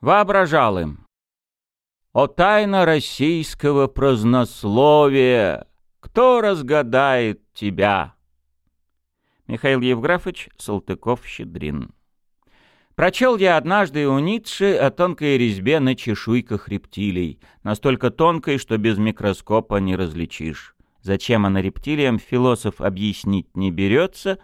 Воображал им. О тайна российского празднословия! Кто разгадает тебя? Михаил Евграфович Салтыков-Щедрин Прочел я однажды у Ницше о тонкой резьбе на чешуйках рептилий, настолько тонкой, что без микроскопа не различишь. Зачем она рептилиям, философ объяснить не берется,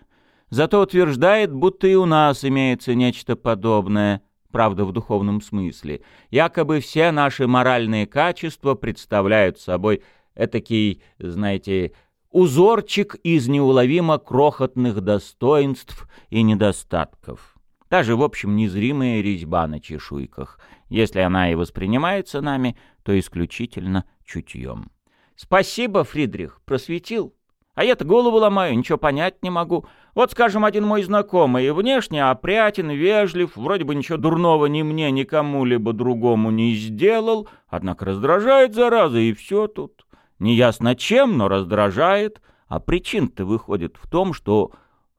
зато утверждает, будто и у нас имеется нечто подобное, правда в духовном смысле. Якобы все наши моральные качества представляют собой этакий, знаете, узорчик из неуловимо крохотных достоинств и недостатков. Даже, в общем, незримая резьба на чешуйках. Если она и воспринимается нами, то исключительно чутьем. Спасибо, Фридрих, просветил. А я-то голову ломаю, ничего понять не могу. Вот, скажем, один мой знакомый, внешне опрятен, вежлив, вроде бы ничего дурного ни мне, ни кому-либо другому не сделал, однако раздражает, зараза, и все тут. Неясно чем, но раздражает. А причин-то выходит в том, что,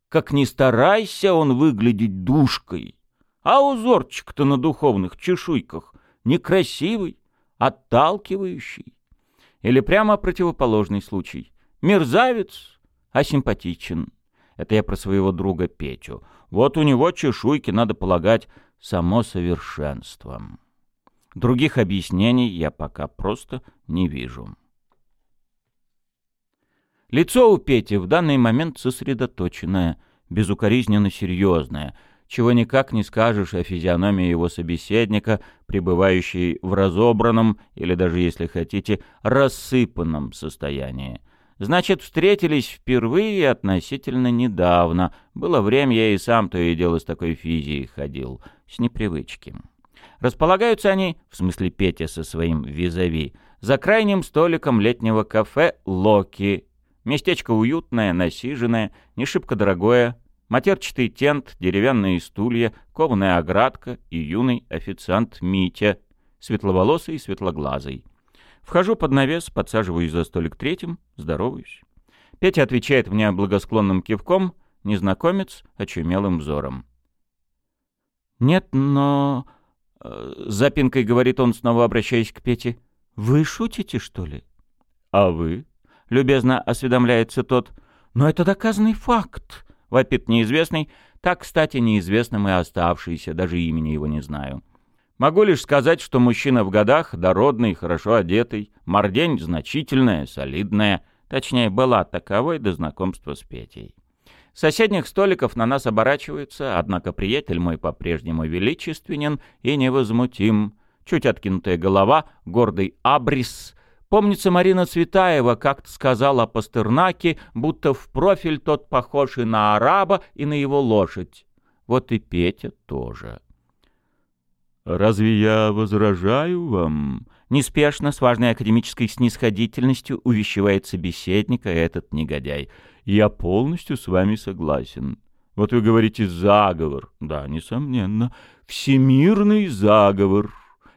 как ни старайся он выглядеть душкой, а узорчик-то на духовных чешуйках некрасивый, отталкивающий. Или прямо противоположный случай. Мерзавец, а симпатичен. Это я про своего друга Петю. Вот у него чешуйки, надо полагать, само совершенством. Других объяснений я пока просто не вижу. Лицо у Пети в данный момент сосредоточенное, безукоризненно серьезное — чего никак не скажешь о физиономии его собеседника, пребывающей в разобранном или даже, если хотите, рассыпанном состоянии. Значит, встретились впервые относительно недавно. Было время, я и сам то и дело с такой физией ходил, с непривычки. Располагаются они, в смысле Петя со своим визави, за крайним столиком летнего кафе «Локи». Местечко уютное, насиженное, не шибко дорогое, матерчатый тент, деревянные стулья, кованая оградка и юный официант Митя, светловолосый и светлоглазый. Вхожу под навес, подсаживаюсь за столик третьим, здороваюсь. Петя отвечает мне благосклонным кивком, незнакомец — очумелым взором. «Нет, но...» э, — запинкой говорит он, снова обращаясь к Пете. «Вы шутите, что ли?» «А вы?» — любезно осведомляется тот. «Но это доказанный факт вопит неизвестный, так, кстати, неизвестным и оставшийся, даже имени его не знаю. Могу лишь сказать, что мужчина в годах, дородный, хорошо одетый, мордень значительная, солидная, точнее, была таковой до знакомства с Петей. С соседних столиков на нас оборачиваются, однако приятель мой по-прежнему величественен и невозмутим. Чуть откинутая голова, гордый абрис, Помнится, Марина Цветаева как-то сказала о Пастернаке, будто в профиль тот похож и на араба, и на его лошадь. Вот и Петя тоже. «Разве я возражаю вам?» Неспешно, с важной академической снисходительностью увещевает собеседника этот негодяй. «Я полностью с вами согласен. Вот вы говорите «заговор». Да, несомненно, всемирный заговор.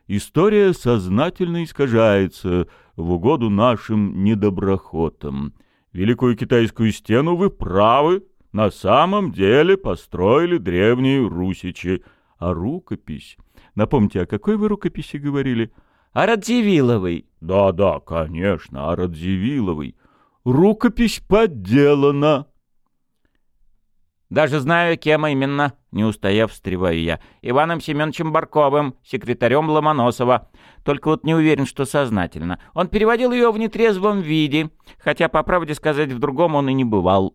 История сознательно искажается в угоду нашим недоброхотам. Великую китайскую стену вы правы, на самом деле построили древние русичи. А рукопись... Напомните, о какой вы рукописи говорили? О Радзивилловой. Да-да, конечно, о Радзивилловой. Рукопись подделана. Даже знаю, кем именно, не устояв, встреваю я. Иваном Семеновичем Барковым, секретарем Ломоносова. Только вот не уверен, что сознательно. Он переводил ее в нетрезвом виде, хотя, по правде сказать, в другом он и не бывал.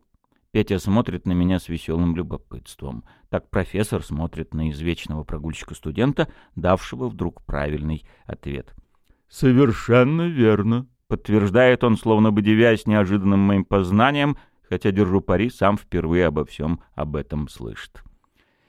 Петя смотрит на меня с веселым любопытством. Так профессор смотрит на извечного прогульщика-студента, давшего вдруг правильный ответ. «Совершенно верно», — подтверждает он, словно бы девясь неожиданным моим познанием — хотя, держу пари, сам впервые обо всем об этом слышит.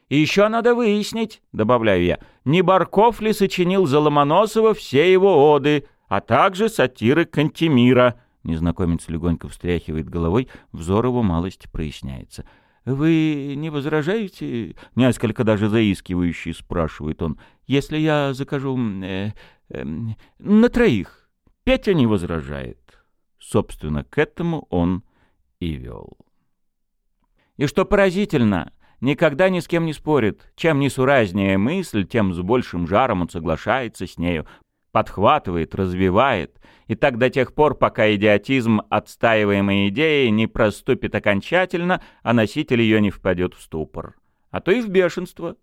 «И еще надо выяснить», — добавляю я, — «не Барков ли сочинил за Ломоносова все его оды, а также сатиры Кантемира?» Незнакомец легонько встряхивает головой, взор его малость проясняется. «Вы не возражаете?» — несколько даже заискивающий спрашивает он. «Если я закажу... Э, э, на троих?» Петя не возражает. Собственно, к этому он и вел. И что поразительно, никогда ни с кем не спорит. Чем несуразнее мысль, тем с большим жаром он соглашается с нею, подхватывает, развивает. И так до тех пор, пока идиотизм отстаиваемой идеи не проступит окончательно, а носитель ее не впадет в ступор. А то и в бешенство.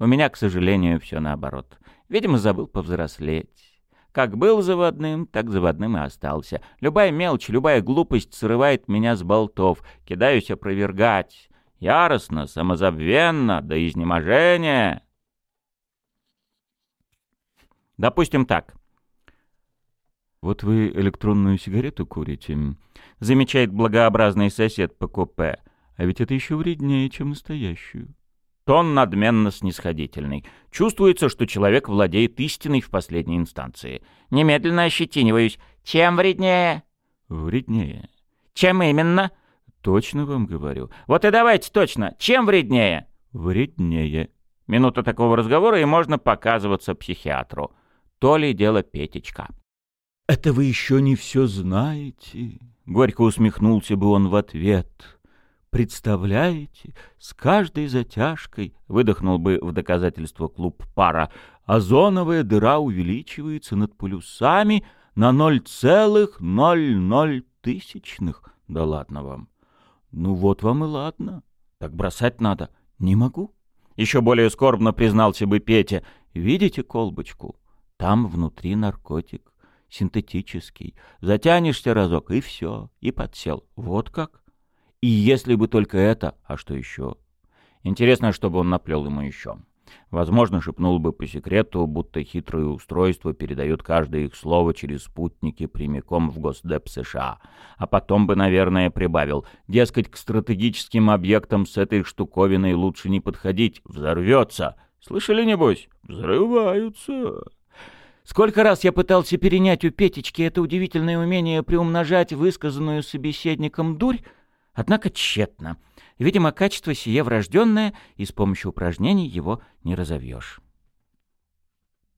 У меня, к сожалению, все наоборот. Видимо, забыл повзрослеть. Как был заводным, так заводным и остался. Любая мелочь, любая глупость срывает меня с болтов. Кидаюсь опровергать. Яростно, самозабвенно, до изнеможения. Допустим так. «Вот вы электронную сигарету курите», — замечает благообразный сосед по купе. «А ведь это еще вреднее, чем настоящую». Тон надменно снисходительный. Чувствуется, что человек владеет истиной в последней инстанции. Немедленно ощетиниваюсь. Чем вреднее? Вреднее. Чем именно? Точно вам говорю. Вот и давайте точно. Чем вреднее? Вреднее. Минута такого разговора, и можно показываться психиатру. То ли дело Петечка. «Это вы еще не все знаете», — горько усмехнулся бы он в ответ. Представляете, с каждой затяжкой, выдохнул бы в доказательство клуб пара, озоновая дыра увеличивается над полюсами на 0,00 тысячных. Да ладно вам. Ну вот вам и ладно. Так бросать надо. Не могу. Еще более скорбно признался бы Петя. Видите колбочку? Там внутри наркотик. Синтетический. Затянешься разок, и все. И подсел. Вот как? И если бы только это, а что еще? Интересно, чтобы он наплел ему еще. Возможно, шепнул бы по секрету, будто хитрое устройство передает каждое их слово через спутники прямиком в Госдеп США. А потом бы, наверное, прибавил. Дескать, к стратегическим объектам с этой штуковиной лучше не подходить. Взорвется. Слышали, небось? Взрываются. Сколько раз я пытался перенять у Петечки это удивительное умение приумножать высказанную собеседником дурь, Однако тщетно. Видимо, качество сие врожденное, и с помощью упражнений его не разовьешь.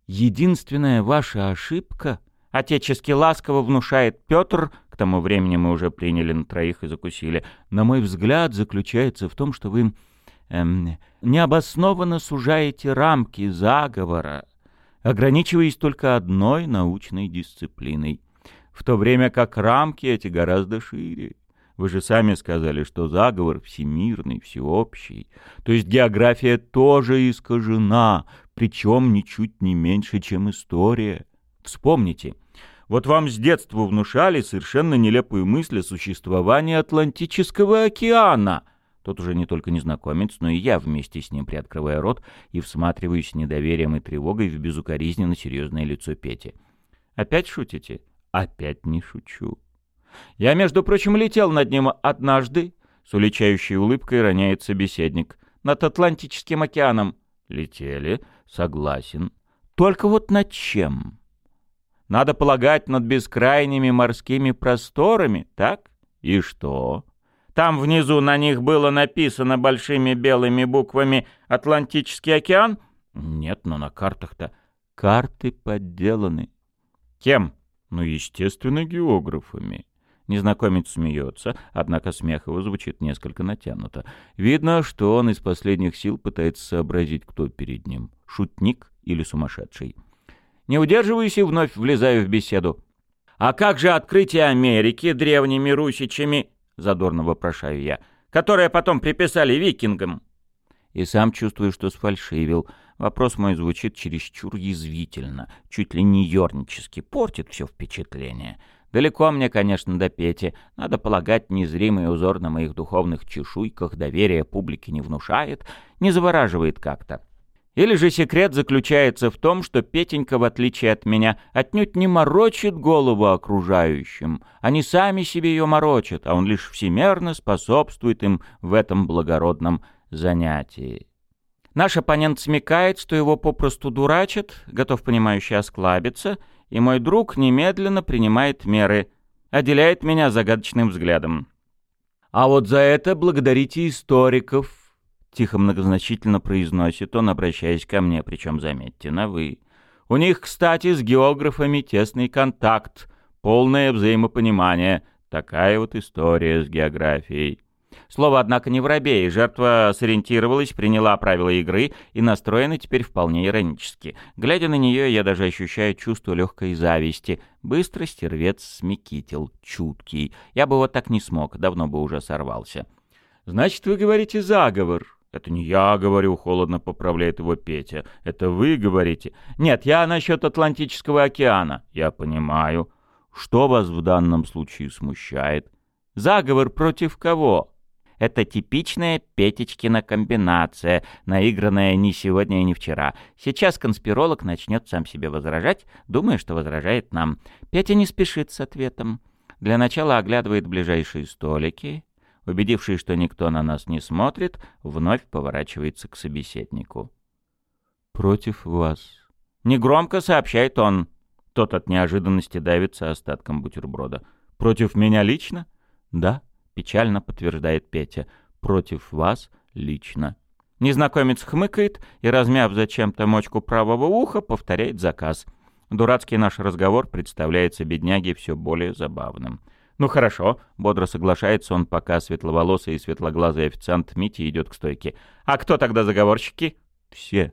Единственная ваша ошибка, отечески ласково внушает Петр, к тому времени мы уже приняли на троих и закусили, на мой взгляд, заключается в том, что вы эм, необоснованно сужаете рамки заговора, ограничиваясь только одной научной дисциплиной, в то время как рамки эти гораздо шире. Вы же сами сказали, что заговор всемирный, всеобщий. То есть география тоже искажена, причем ничуть не меньше, чем история. Вспомните, вот вам с детства внушали совершенно нелепую мысль о существовании Атлантического океана. Тут уже не только незнакомец, но и я вместе с ним приоткрывая рот и всматриваюсь с недоверием и тревогой в безукоризненно серьезное лицо Пети. Опять шутите? Опять не шучу. Я, между прочим, летел над ним однажды, с уличающей улыбкой роняет собеседник, над Атлантическим океаном. Летели, согласен. Только вот над чем? Надо полагать, над бескрайними морскими просторами, так? И что? Там внизу на них было написано большими белыми буквами «Атлантический океан»? Нет, но на картах-то карты подделаны. Кем? Ну, естественно, географами. Незнакомец смеется, однако смех его звучит несколько натянуто. Видно, что он из последних сил пытается сообразить, кто перед ним — шутник или сумасшедший. Не удерживаюсь и вновь влезаю в беседу. «А как же открытие Америки древними русичами?» — задорно вопрошаю я. «Которое потом приписали викингам?» И сам чувствую, что сфальшивил. Вопрос мой звучит чересчур язвительно, чуть ли не ернически, портит все впечатление. Далеко мне, конечно, до Пети. Надо полагать, незримый узор на моих духовных чешуйках доверия публике не внушает, не завораживает как-то. Или же секрет заключается в том, что Петенька, в отличие от меня, отнюдь не морочит голову окружающим. Они сами себе ее морочат, а он лишь всемерно способствует им в этом благородном занятии. Наш оппонент смекает, что его попросту дурачат, готов понимающе осклабиться — и мой друг немедленно принимает меры, отделяет меня загадочным взглядом. «А вот за это благодарите историков», — тихо многозначительно произносит он, обращаясь ко мне, причем, заметьте, на «вы». «У них, кстати, с географами тесный контакт, полное взаимопонимание. Такая вот история с географией». Слово, однако, не воробей. Жертва сориентировалась, приняла правила игры и настроена теперь вполне иронически. Глядя на нее, я даже ощущаю чувство легкой зависти. Быстро стервец смекитил, чуткий. Я бы вот так не смог, давно бы уже сорвался. «Значит, вы говорите заговор?» «Это не я говорю», — холодно поправляет его Петя. «Это вы говорите?» «Нет, я насчет Атлантического океана». «Я понимаю. Что вас в данном случае смущает?» «Заговор против кого?» Это типичная Петечкина комбинация, наигранная не сегодня и не вчера. Сейчас конспиролог начнет сам себе возражать, думая, что возражает нам. Петя не спешит с ответом. Для начала оглядывает ближайшие столики. Убедившись, что никто на нас не смотрит, вновь поворачивается к собеседнику. «Против вас». Негромко сообщает он. Тот от неожиданности давится остатком бутерброда. «Против меня лично?» «Да», — печально подтверждает Петя. «Против вас лично». Незнакомец хмыкает и, размяв зачем-то мочку правого уха, повторяет заказ. Дурацкий наш разговор представляется бедняге все более забавным. «Ну хорошо», — бодро соглашается он, пока светловолосый и светлоглазый официант Мити идет к стойке. «А кто тогда заговорщики?» «Все».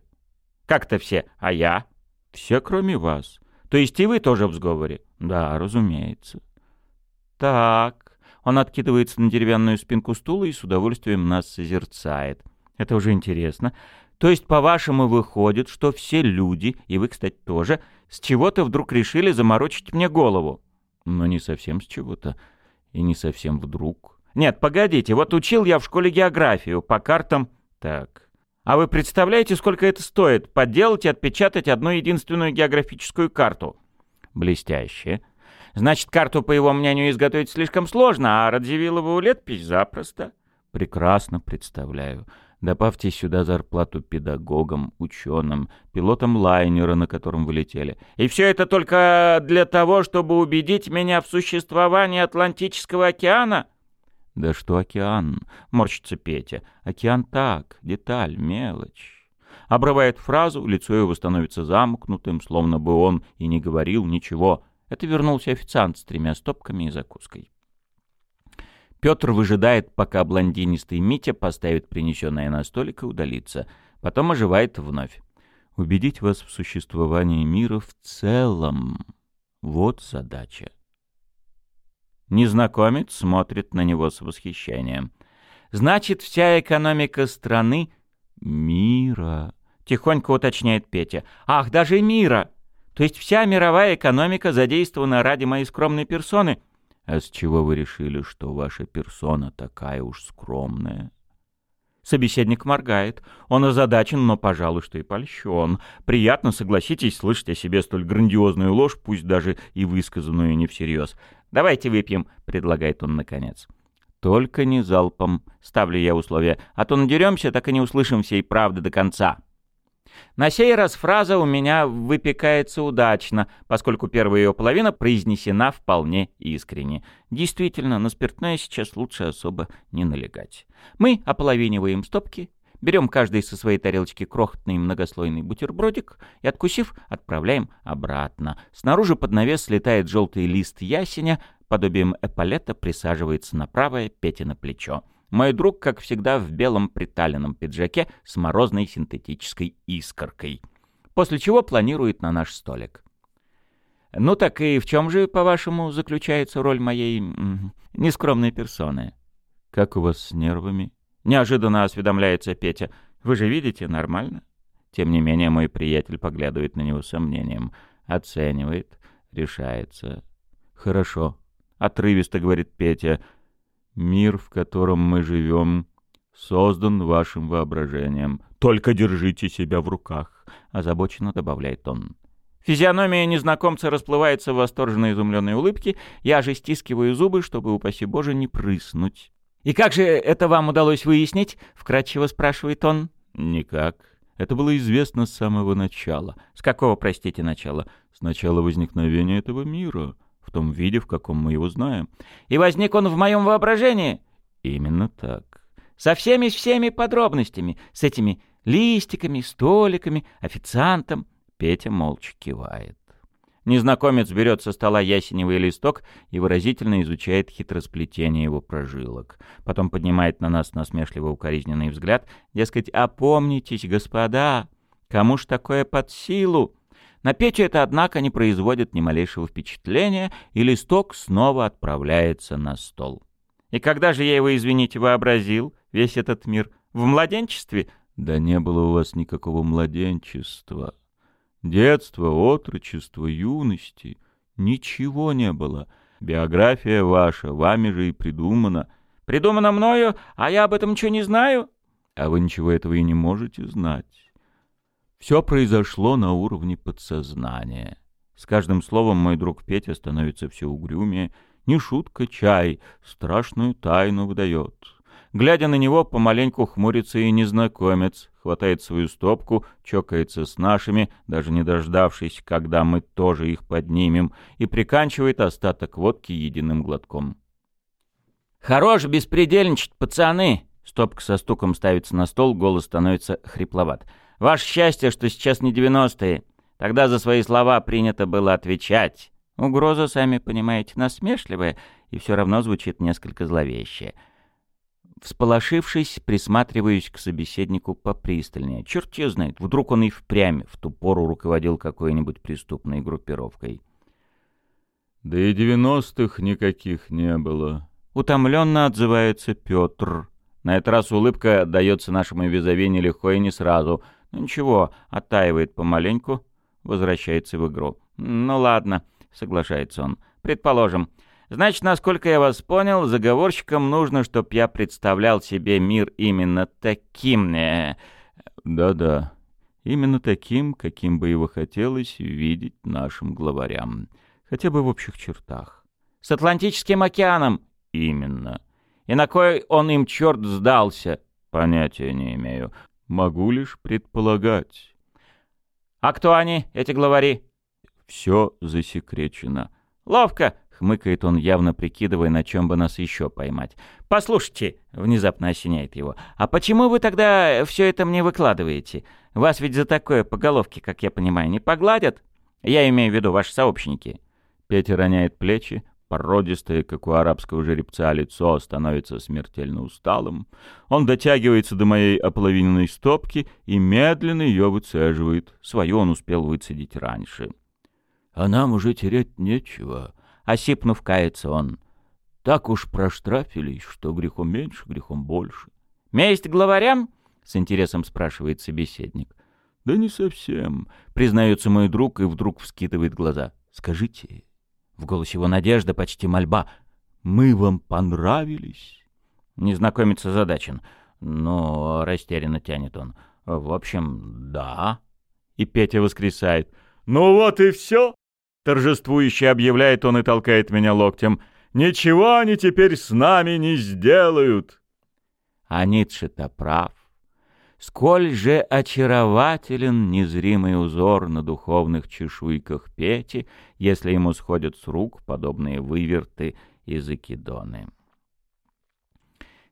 «Как-то все? А я?» «Все, кроме вас. То есть и вы тоже в сговоре?» «Да, разумеется». «Так», он откидывается на деревянную спинку стула и с удовольствием нас созерцает. Это уже интересно. То есть, по-вашему, выходит, что все люди, и вы, кстати, тоже, с чего-то вдруг решили заморочить мне голову? Но не совсем с чего-то. И не совсем вдруг. Нет, погодите, вот учил я в школе географию, по картам... Так. А вы представляете, сколько это стоит? Подделать и отпечатать одну единственную географическую карту? Блестяще. Значит, карту, по его мнению, изготовить слишком сложно, а Радзивиллову летопись запросто. Прекрасно представляю. Добавьте сюда зарплату педагогам, ученым, пилотам лайнера, на котором вы летели. И все это только для того, чтобы убедить меня в существовании Атлантического океана? Да что океан? Морщится Петя. Океан так, деталь, мелочь. Обрывает фразу, лицо его становится замкнутым, словно бы он и не говорил ничего. Это вернулся официант с тремя стопками и закуской. Петр выжидает, пока блондинистый Митя поставит принесенное на столик и удалится. Потом оживает вновь. Убедить вас в существовании мира в целом. Вот задача. Незнакомец смотрит на него с восхищением. Значит, вся экономика страны — мира. Тихонько уточняет Петя. Ах, даже мира! То есть вся мировая экономика задействована ради моей скромной персоны? А с чего вы решили, что ваша персона такая уж скромная? Собеседник моргает. Он озадачен, но, пожалуй, что и польщен. Приятно, согласитесь, слышать о себе столь грандиозную ложь, пусть даже и высказанную не всерьез. «Давайте выпьем», — предлагает он наконец. «Только не залпом», — ставлю я условие, «а то надеремся, так и не услышим всей правды до конца». На сей раз фраза у меня выпекается удачно, поскольку первая ее половина произнесена вполне искренне. Действительно, на спиртное сейчас лучше особо не налегать. Мы ополовиниваем стопки, берем каждый со своей тарелочки крохотный многослойный бутербродик и, откусив, отправляем обратно. Снаружи под навес слетает желтый лист ясеня, подобием эполета присаживается на правое Пете на плечо. Мой друг, как всегда, в белом приталенном пиджаке с морозной синтетической искоркой. После чего планирует на наш столик. «Ну так и в чем же, по-вашему, заключается роль моей нескромной персоны?» «Как у вас с нервами?» Неожиданно осведомляется Петя. «Вы же видите, нормально?» Тем не менее, мой приятель поглядывает на него с сомнением. Оценивает, решается. «Хорошо», — отрывисто говорит Петя. Мир, в котором мы живем, создан вашим воображением. Только держите себя в руках, — озабоченно добавляет он. Физиономия незнакомца расплывается в восторженно изумленной улыбке, я же стискиваю зубы, чтобы, упаси Боже, не прыснуть. «И как же это вам удалось выяснить?» — вкратчиво спрашивает он. «Никак. Это было известно с самого начала». «С какого, простите, начала?» «С начала возникновения этого мира в том виде, в каком мы его знаем. И возник он в моем воображении? Именно так. Со всеми-всеми подробностями, с этими листиками, столиками, официантом. Петя молча кивает. Незнакомец берет со стола ясеневый листок и выразительно изучает хитросплетение его прожилок. Потом поднимает на нас насмешливо укоризненный взгляд, дескать, «Опомнитесь, господа, кому ж такое под силу?» На Петю это, однако, не производит ни малейшего впечатления, и листок снова отправляется на стол. И когда же я его, извините, вообразил, весь этот мир? В младенчестве? Да не было у вас никакого младенчества. Детства, отрочества, юности. Ничего не было. Биография ваша, вами же и придумана. Придумана мною, а я об этом ничего не знаю? А вы ничего этого и не можете знать. Все произошло на уровне подсознания. С каждым словом мой друг Петя становится все угрюмее. Не шутка чай, страшную тайну выдает. Глядя на него, помаленьку хмурится и незнакомец, хватает свою стопку, чокается с нашими, даже не дождавшись, когда мы тоже их поднимем, и приканчивает остаток водки единым глотком. «Хорош беспредельничать, пацаны!» Стопка со стуком ставится на стол, голос становится хрипловат. «Ваше счастье, что сейчас не девяностые. Тогда за свои слова принято было отвечать. Угроза, сами понимаете, насмешливая, и все равно звучит несколько зловеще. Всполошившись, присматриваюсь к собеседнику попристальнее. Черт ее знает, вдруг он и впрямь в ту пору руководил какой-нибудь преступной группировкой. «Да и девяностых никаких не было», — утомленно отзывается Петр. На этот раз улыбка дается нашему визави нелегко и не сразу. Ну ничего, оттаивает помаленьку, возвращается в игру. «Ну ладно», — соглашается он. «Предположим. Значит, насколько я вас понял, заговорщикам нужно, чтобы я представлял себе мир именно таким. Э, да-да, именно таким, каким бы его хотелось видеть нашим главарям. Хотя бы в общих чертах. С Атлантическим океаном? Именно. И на кой он им черт сдался? Понятия не имею. Могу лишь предполагать. А кто они, эти главари? Все засекречено. Ловко хмыкает он, явно прикидывая, на чем бы нас еще поймать. «Послушайте», — внезапно осеняет его, «а почему вы тогда все это мне выкладываете? Вас ведь за такое по головке, как я понимаю, не погладят? Я имею в виду ваши сообщники». Петя роняет плечи, породистое, как у арабского жеребца, лицо становится смертельно усталым. Он дотягивается до моей ополовиненной стопки и медленно ее выцеживает. Свою он успел выцедить раньше. «А нам уже терять нечего», осипнув, кается он. Так уж проштрафились, что грехом меньше, грехом больше. «Месть главарям?» — с интересом спрашивает собеседник. «Да не совсем», — признается мой друг и вдруг вскидывает глаза. «Скажите». В голосе его надежда, почти мольба. «Мы вам понравились?» Незнакомец озадачен. Но растерянно тянет он. «В общем, да». И Петя воскресает. «Ну вот и все!» Торжествующе объявляет он и толкает меня локтем. «Ничего они теперь с нами не сделают!» А Ницше-то прав. Сколь же очарователен незримый узор на духовных чешуйках Пети, если ему сходят с рук подобные выверты и закидоны.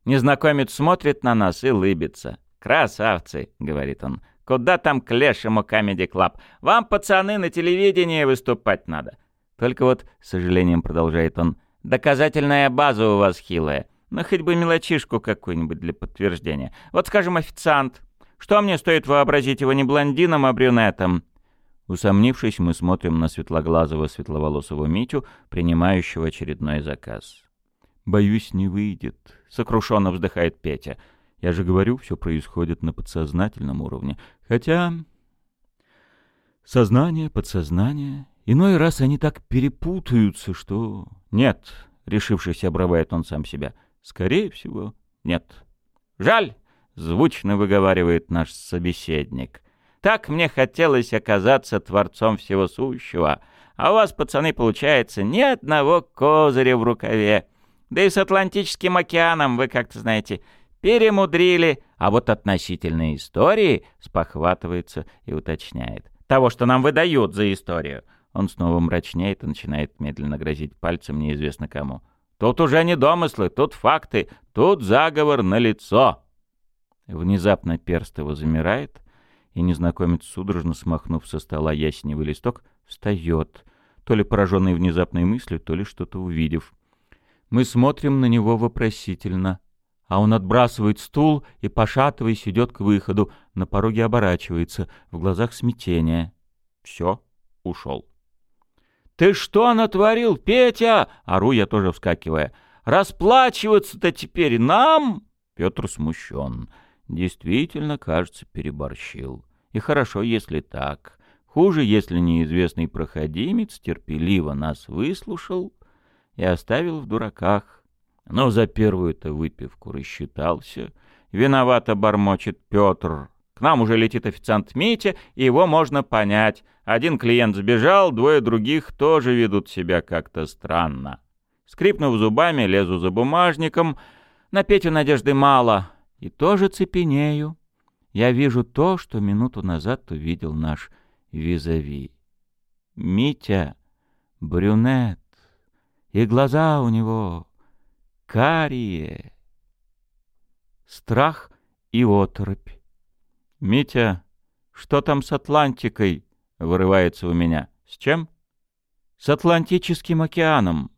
Незнакомец смотрит на нас и лыбится. «Красавцы!» — говорит он. Куда там к лешему Comedy Club? Вам, пацаны, на телевидении выступать надо. Только вот, с сожалением продолжает он, доказательная база у вас хилая. Ну, хоть бы мелочишку какую-нибудь для подтверждения. Вот, скажем, официант. Что мне стоит вообразить его не блондином, а брюнетом? Усомнившись, мы смотрим на светлоглазого светловолосого Митю, принимающего очередной заказ. «Боюсь, не выйдет», — сокрушенно вздыхает Петя. Я же говорю, все происходит на подсознательном уровне. Хотя... Сознание, подсознание... Иной раз они так перепутаются, что... Нет, решившись, обрывает он сам себя. Скорее всего, нет. Жаль, звучно выговаривает наш собеседник. Так мне хотелось оказаться творцом всего сущего, а у вас, пацаны, получается ни одного козыря в рукаве. Да и с Атлантическим океаном вы как-то знаете перемудрили, а вот относительно истории спохватывается и уточняет. Того, что нам выдают за историю. Он снова мрачнеет и начинает медленно грозить пальцем неизвестно кому. Тут уже не домыслы, тут факты, тут заговор на лицо. Внезапно перст его замирает, и незнакомец, судорожно смахнув со стола ясеневый листок, встает, то ли пораженный внезапной мыслью, то ли что-то увидев. Мы смотрим на него вопросительно. А он отбрасывает стул и, пошатываясь, идет к выходу, на пороге оборачивается, в глазах смятение. Все, ушел. «Ты что натворил, Петя?» — ору я тоже вскакивая. «Расплачиваться-то теперь нам?» Петр смущен. Действительно, кажется, переборщил. И хорошо, если так. Хуже, если неизвестный проходимец терпеливо нас выслушал и оставил в дураках. Но за первую-то выпивку рассчитался. Виновато бормочет Петр. К нам уже летит официант Митя, и его можно понять. Один клиент сбежал, двое других тоже ведут себя как-то странно. Скрипнув зубами, лезу за бумажником. На Петю надежды мало. И тоже цепенею. Я вижу то, что минуту назад увидел наш визави. Митя, брюнет, и глаза у него карие. Страх и оторопь. «Митя, что там с Атлантикой?» — вырывается у меня. «С чем?» «С Атлантическим океаном».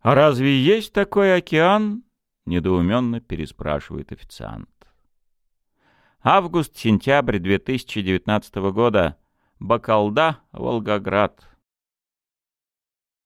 «А разве есть такой океан?» — недоуменно переспрашивает официант. Август-сентябрь 2019 года. Бакалда, Волгоград.